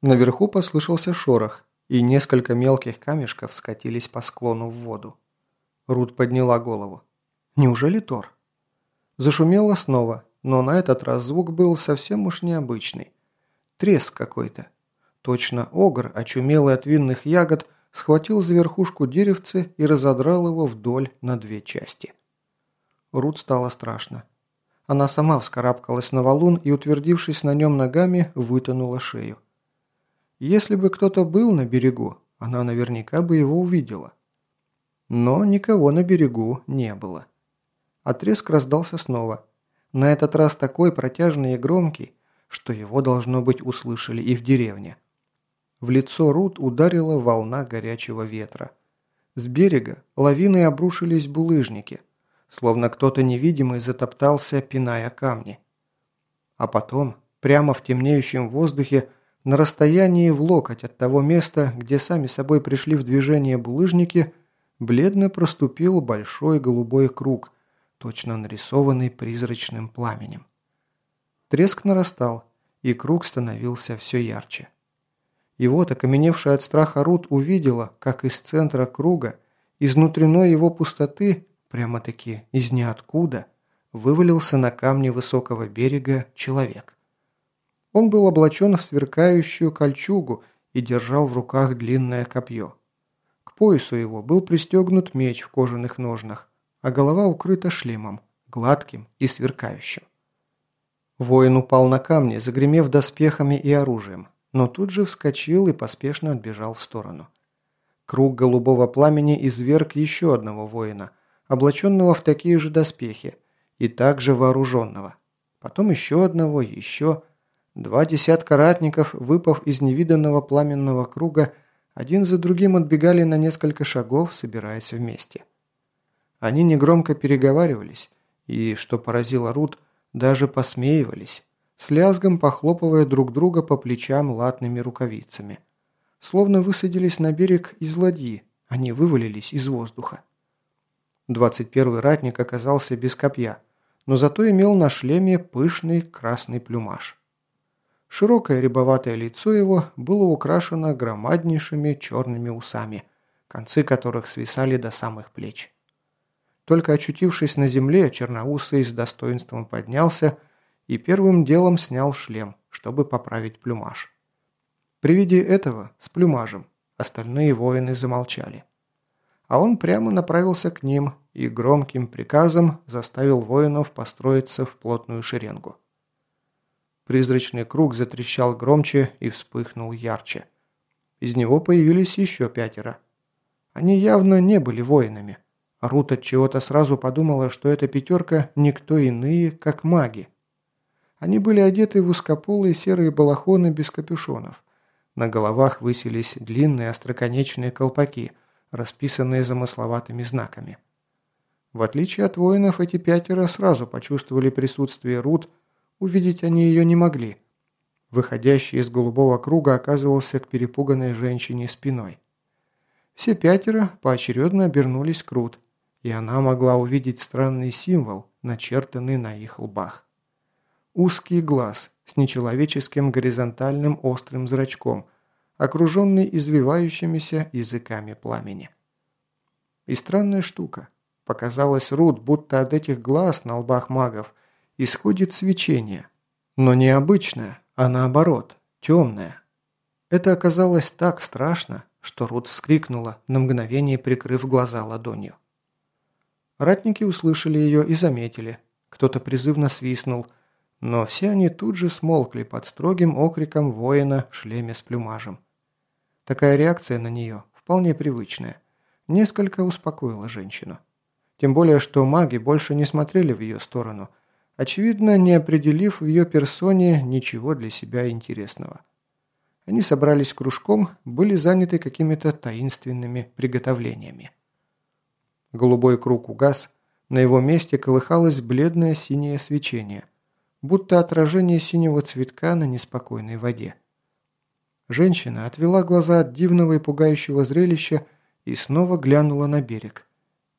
Наверху послышался шорох, и несколько мелких камешков скатились по склону в воду. Рут подняла голову. «Неужели Тор?» Зашумело снова, но на этот раз звук был совсем уж необычный. Треск какой-то. Точно огр, очумелый от винных ягод, схватил за верхушку деревца и разодрал его вдоль на две части. Рут стало страшно. Она сама вскарабкалась на валун и, утвердившись на нем ногами, вытянула шею. Если бы кто-то был на берегу, она наверняка бы его увидела. Но никого на берегу не было. Отрезк раздался снова. На этот раз такой протяжный и громкий, что его, должно быть, услышали и в деревне. В лицо Рут ударила волна горячего ветра. С берега лавиной обрушились булыжники, словно кто-то невидимый затоптался, пиная камни. А потом, прямо в темнеющем воздухе, на расстоянии в локоть от того места, где сами собой пришли в движение булыжники, бледно проступил большой голубой круг, точно нарисованный призрачным пламенем. Треск нарастал, и круг становился все ярче. И вот, окаменевшая от страха Рут увидела, как из центра круга, из внутренной его пустоты, прямо-таки из ниоткуда, вывалился на камни высокого берега человек. Он был облачен в сверкающую кольчугу и держал в руках длинное копье. К поясу его был пристегнут меч в кожаных ножнах, а голова укрыта шлемом, гладким и сверкающим. Воин упал на камни, загремев доспехами и оружием, но тут же вскочил и поспешно отбежал в сторону. Круг голубого пламени изверг еще одного воина, облаченного в такие же доспехи, и также вооруженного. Потом еще одного, еще... Два десятка ратников, выпав из невиданного пламенного круга, один за другим отбегали на несколько шагов, собираясь вместе. Они негромко переговаривались и, что поразило Рут, даже посмеивались, с лязгом похлопывая друг друга по плечам латными рукавицами. Словно высадились на берег из ладьи, они вывалились из воздуха. Двадцать первый ратник оказался без копья, но зато имел на шлеме пышный красный плюмаж. Широкое рябоватое лицо его было украшено громаднейшими черными усами, концы которых свисали до самых плеч. Только очутившись на земле, черноусый с достоинством поднялся и первым делом снял шлем, чтобы поправить плюмаж. При виде этого, с плюмажем, остальные воины замолчали. А он прямо направился к ним и громким приказом заставил воинов построиться в плотную шеренгу. Призрачный круг затрещал громче и вспыхнул ярче. Из него появились еще пятеро. Они явно не были воинами. Рут от чего-то сразу подумала, что эта пятерка никто иные, как маги. Они были одеты в узкополые серые балахоны без капюшонов. На головах высились длинные остроконечные колпаки, расписанные замысловатыми знаками. В отличие от воинов, эти пятеро сразу почувствовали присутствие Рут Увидеть они ее не могли. Выходящий из голубого круга оказывался к перепуганной женщине спиной. Все пятеро поочередно обернулись к Рут, и она могла увидеть странный символ, начертанный на их лбах. Узкий глаз с нечеловеческим горизонтальным острым зрачком, окруженный извивающимися языками пламени. И странная штука. Показалось Рут, будто от этих глаз на лбах магов исходит свечение. Но не обычное, а наоборот, темное. Это оказалось так страшно, что Рут вскрикнула, на мгновение прикрыв глаза ладонью. Ратники услышали ее и заметили. Кто-то призывно свистнул, но все они тут же смолкли под строгим окриком воина в шлеме с плюмажем. Такая реакция на нее, вполне привычная, несколько успокоила женщину. Тем более, что маги больше не смотрели в ее сторону, очевидно, не определив в ее персоне ничего для себя интересного. Они собрались кружком, были заняты какими-то таинственными приготовлениями. Голубой круг угас, на его месте колыхалось бледное синее свечение, будто отражение синего цветка на неспокойной воде. Женщина отвела глаза от дивного и пугающего зрелища и снова глянула на берег.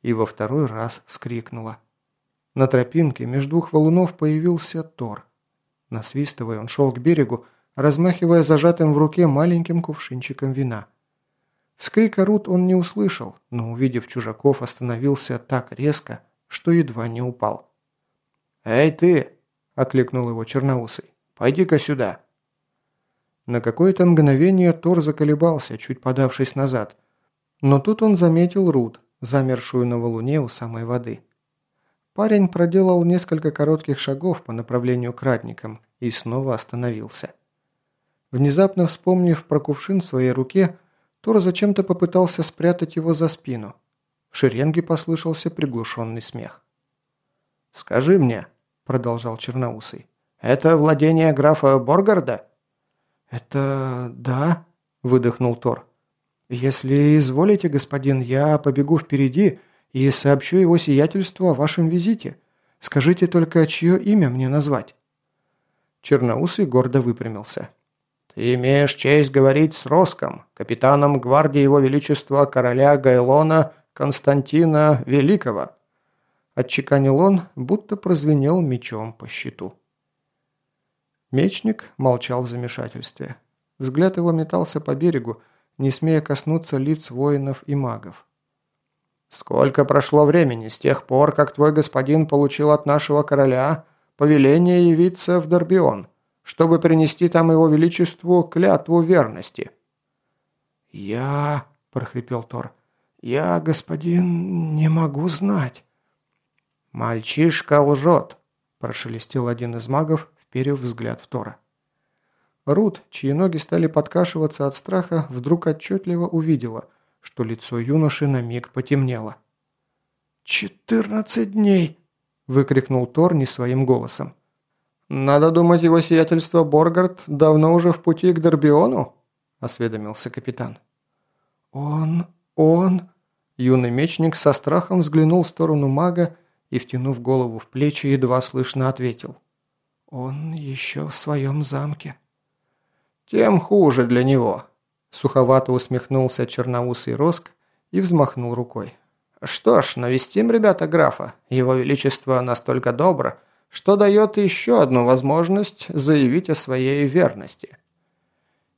И во второй раз вскрикнула – на тропинке между двух валунов появился Тор. Насвистывая, он шел к берегу, размахивая зажатым в руке маленьким кувшинчиком вина. Вскрика Рут он не услышал, но, увидев чужаков, остановился так резко, что едва не упал. «Эй, ты!» – окликнул его черноусый. «Пойди-ка сюда!» На какое-то мгновение Тор заколебался, чуть подавшись назад. Но тут он заметил Рут, замершую на валуне у самой воды. Парень проделал несколько коротких шагов по направлению к ратникам и снова остановился. Внезапно вспомнив про кувшин в своей руке, Тор зачем-то попытался спрятать его за спину. В шеренге послышался приглушенный смех. «Скажи мне», — продолжал Черноусый, — «это владение графа Боргарда?» «Это... да», – выдохнул Тор. «Если изволите, господин, я побегу впереди и сообщу его сиятельству о вашем визите. Скажите только, чье имя мне назвать?» Черноусый гордо выпрямился. «Ты имеешь честь говорить с Роском, капитаном гвардии его величества короля Гайлона Константина Великого», отчеканил он, будто прозвенел мечом по щиту. Мечник молчал в замешательстве. Взгляд его метался по берегу, не смея коснуться лиц воинов и магов. «Сколько прошло времени с тех пор, как твой господин получил от нашего короля повеление явиться в Дорбион, чтобы принести там его величеству клятву верности?» «Я...» – прохрипел Тор. «Я, господин, не могу знать». «Мальчишка лжет», – прошелестел один из магов, вперев взгляд в Тора. Рут, чьи ноги стали подкашиваться от страха, вдруг отчетливо увидела, что лицо юноши на миг потемнело. «Четырнадцать дней!» – выкрикнул Тор не своим голосом. «Надо думать, его сиятельство Боргард давно уже в пути к Дорбиону?» – осведомился капитан. «Он... он...» Юный мечник со страхом взглянул в сторону мага и, втянув голову в плечи, едва слышно ответил – «Он еще в своем замке». «Тем хуже для него», – суховато усмехнулся черноусый Роск и взмахнул рукой. «Что ж, навестим, ребята, графа. Его Величество настолько добро, что дает еще одну возможность заявить о своей верности».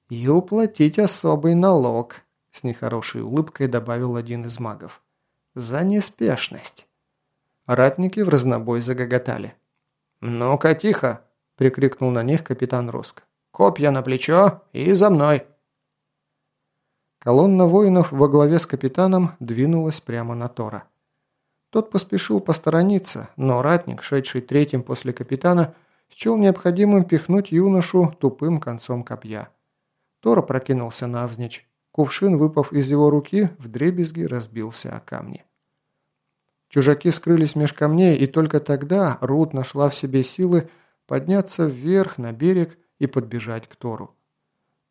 «И уплатить особый налог», – с нехорошей улыбкой добавил один из магов. «За неспешность». Ратники в разнобой загоготали. «Ну-ка, тихо!» – прикрикнул на них капитан Роск. «Копья на плечо и за мной!» Колонна воинов во главе с капитаном двинулась прямо на Тора. Тот поспешил посторониться, но ратник, шедший третьим после капитана, счел необходимым пихнуть юношу тупым концом копья. Тор прокинулся навзничь. Кувшин, выпав из его руки, вдребезги разбился о камни. Чужаки скрылись меж камней, и только тогда Рут нашла в себе силы подняться вверх на берег и подбежать к Тору.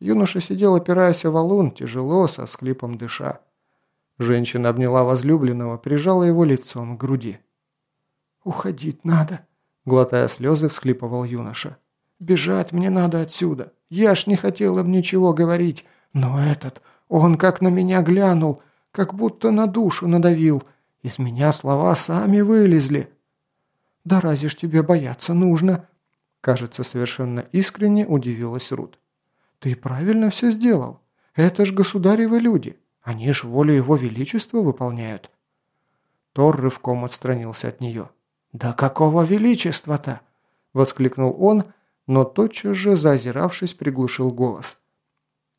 Юноша сидел, опираясь о валун, тяжело, со склипом дыша. Женщина обняла возлюбленного, прижала его лицом к груди. «Уходить надо», — глотая слезы, всхлипывал юноша. «Бежать мне надо отсюда. Я ж не хотел им ничего говорить, но этот, он как на меня глянул, как будто на душу надавил». Из меня слова сами вылезли. Да разве ж тебе бояться нужно? Кажется, совершенно искренне удивилась Рут. Ты правильно все сделал. Это ж государевы люди. Они ж волю его величества выполняют. Тор рывком отстранился от нее. «Да какого величества-то?» – воскликнул он, но тотчас же, зазиравшись, приглушил голос.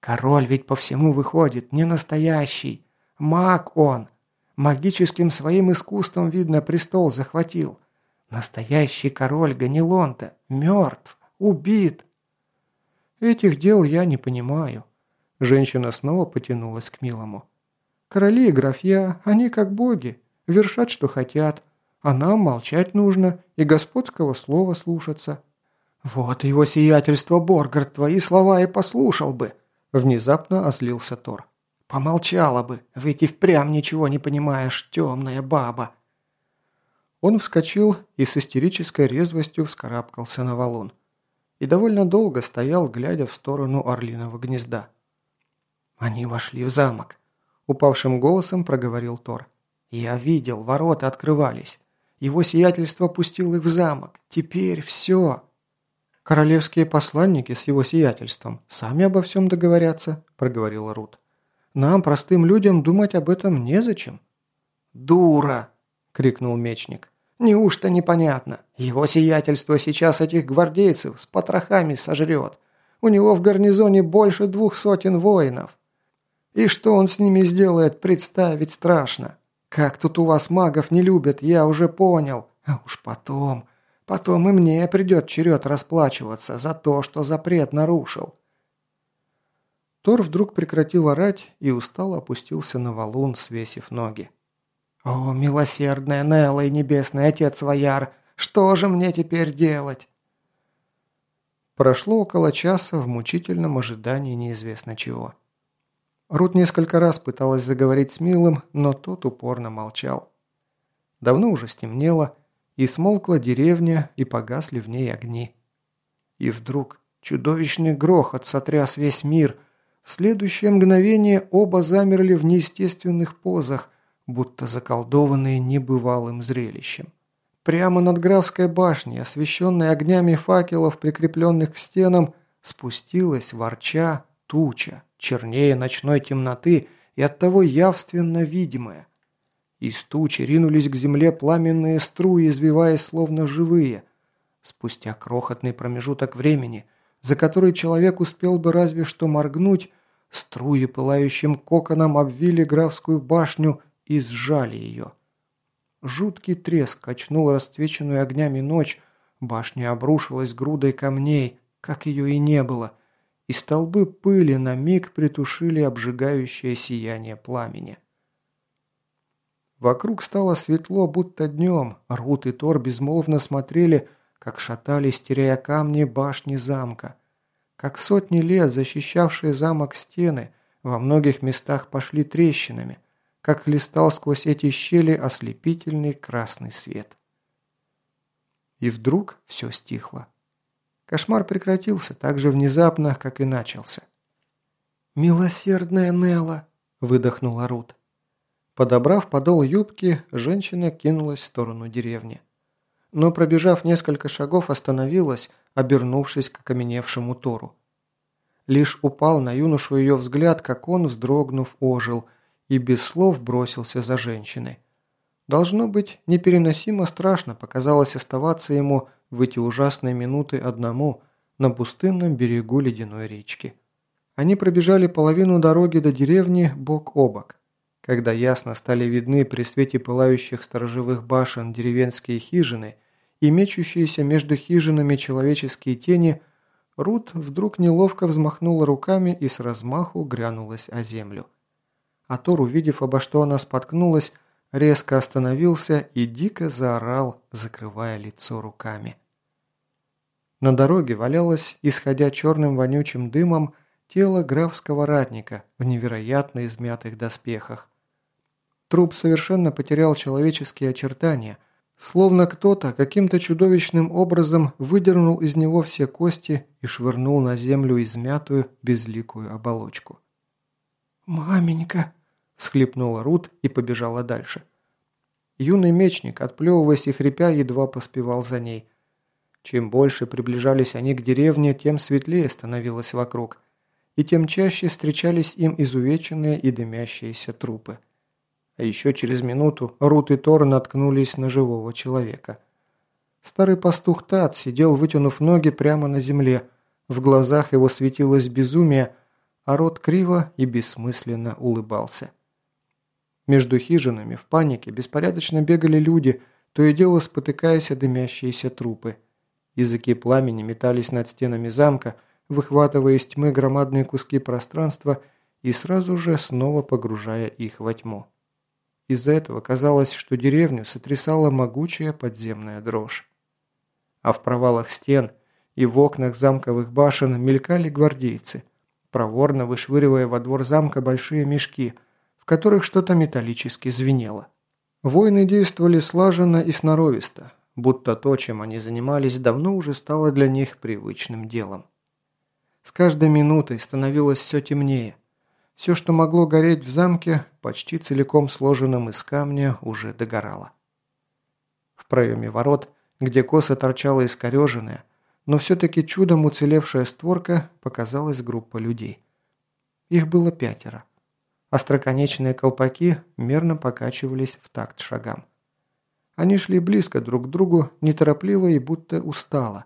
«Король ведь по всему выходит, не настоящий. Маг он, Магическим своим искусством, видно, престол захватил. Настоящий король Ганилонта мертв, убит. Этих дел я не понимаю. Женщина снова потянулась к милому. Короли и графья, они как боги, вершат, что хотят, а нам молчать нужно и господского слова слушаться. Вот его сиятельство Боргард твои слова и послушал бы, внезапно озлился Тор. «Помолчала бы, ведь и впрямь ничего не понимаешь, темная баба!» Он вскочил и с истерической резвостью вскарабкался на валун. И довольно долго стоял, глядя в сторону орлиного гнезда. Они вошли в замок. Упавшим голосом проговорил Тор. «Я видел, ворота открывались. Его сиятельство пустил их в замок. Теперь все!» королевские посланники с его сиятельством сами обо всем договорятся», – проговорила Рут. «Нам, простым людям, думать об этом незачем». «Дура!» – крикнул мечник. «Неужто непонятно? Его сиятельство сейчас этих гвардейцев с потрохами сожрет. У него в гарнизоне больше двух сотен воинов. И что он с ними сделает, представить страшно. Как тут у вас магов не любят, я уже понял. А уж потом... Потом и мне придет черед расплачиваться за то, что запрет нарушил». Тор вдруг прекратил орать и устало опустился на валун, свесив ноги. «О, милосердная Нелла и небесный отец Ваяр, что же мне теперь делать?» Прошло около часа в мучительном ожидании неизвестно чего. Рут несколько раз пыталась заговорить с Милым, но тот упорно молчал. Давно уже стемнело, и смолкла деревня, и погасли в ней огни. И вдруг чудовищный грохот сотряс весь мир. В следующее мгновение оба замерли в неестественных позах, будто заколдованные небывалым зрелищем. Прямо над Графской башней, освещенной огнями факелов, прикрепленных к стенам, спустилась, ворча, туча, чернее ночной темноты и оттого явственно видимая. Из тучи ринулись к земле пламенные струи, извиваясь словно живые. Спустя крохотный промежуток времени, за который человек успел бы разве что моргнуть, струи пылающим коконом обвили графскую башню и сжали ее. Жуткий треск качнул расцвеченную огнями ночь, башня обрушилась грудой камней, как ее и не было, и столбы пыли на миг притушили обжигающее сияние пламени. Вокруг стало светло, будто днем. Рут и Тор безмолвно смотрели, как шатались, теряя камни башни замка. Как сотни лет защищавшие замок стены во многих местах пошли трещинами – как хлестал сквозь эти щели ослепительный красный свет. И вдруг все стихло. Кошмар прекратился так же внезапно, как и начался. «Милосердная Нелла!» – выдохнула Рут. Подобрав подол юбки, женщина кинулась в сторону деревни. Но, пробежав несколько шагов, остановилась, обернувшись к окаменевшему Тору. Лишь упал на юношу ее взгляд, как он, вздрогнув, ожил – и без слов бросился за женщиной. Должно быть, непереносимо страшно показалось оставаться ему в эти ужасные минуты одному на пустынном берегу ледяной речки. Они пробежали половину дороги до деревни бок о бок. Когда ясно стали видны при свете пылающих сторожевых башен деревенские хижины и мечущиеся между хижинами человеческие тени, Рут вдруг неловко взмахнула руками и с размаху грянулась о землю а Тор, увидев, обо что она споткнулась, резко остановился и дико заорал, закрывая лицо руками. На дороге валялось, исходя черным вонючим дымом, тело графского ратника в невероятно измятых доспехах. Труп совершенно потерял человеческие очертания, словно кто-то каким-то чудовищным образом выдернул из него все кости и швырнул на землю измятую безликую оболочку. «Маменька!» Схлипнула Рут и побежала дальше. Юный мечник, отплевываясь и хрипя, едва поспевал за ней. Чем больше приближались они к деревне, тем светлее становилось вокруг, и тем чаще встречались им изувеченные и дымящиеся трупы. А еще через минуту Рут и Тор наткнулись на живого человека. Старый пастух Тат сидел, вытянув ноги прямо на земле, в глазах его светилось безумие, а рот криво и бессмысленно улыбался. Между хижинами в панике беспорядочно бегали люди, то и дело спотыкаясь о дымящиеся трупы. Языки пламени метались над стенами замка, выхватывая из тьмы громадные куски пространства и сразу же снова погружая их во тьму. Из-за этого казалось, что деревню сотрясала могучая подземная дрожь. А в провалах стен и в окнах замковых башен мелькали гвардейцы, проворно вышвыривая во двор замка большие мешки – в которых что-то металлически звенело. Воины действовали слаженно и сноровисто, будто то, чем они занимались, давно уже стало для них привычным делом. С каждой минутой становилось все темнее. Все, что могло гореть в замке, почти целиком сложенном из камня, уже догорало. В проеме ворот, где косо торчала искореженная, но все-таки чудом уцелевшая створка показалась группа людей. Их было пятеро. Остроконечные колпаки мерно покачивались в такт шагам. Они шли близко друг к другу, неторопливо и будто устало.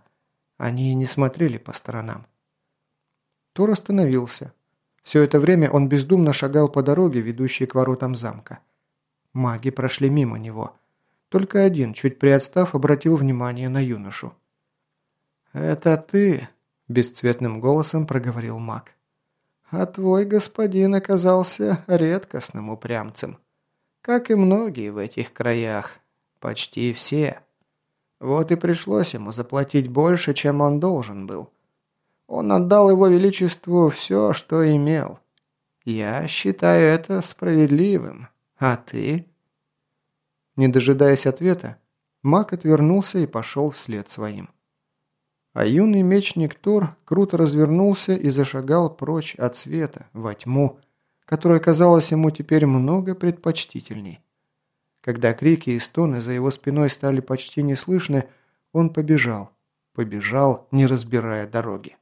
Они не смотрели по сторонам. Тор остановился. Все это время он бездумно шагал по дороге, ведущей к воротам замка. Маги прошли мимо него. Только один, чуть приотстав, обратил внимание на юношу. «Это ты?» – бесцветным голосом проговорил маг. «А твой господин оказался редкостным упрямцем. Как и многие в этих краях. Почти все. Вот и пришлось ему заплатить больше, чем он должен был. Он отдал его величеству все, что имел. Я считаю это справедливым. А ты?» Не дожидаясь ответа, маг отвернулся и пошел вслед своим. А юный мечник Тор круто развернулся и зашагал прочь от света, во тьму, которая казалась ему теперь много предпочтительней. Когда крики и стоны за его спиной стали почти неслышны, он побежал, побежал, не разбирая дороги.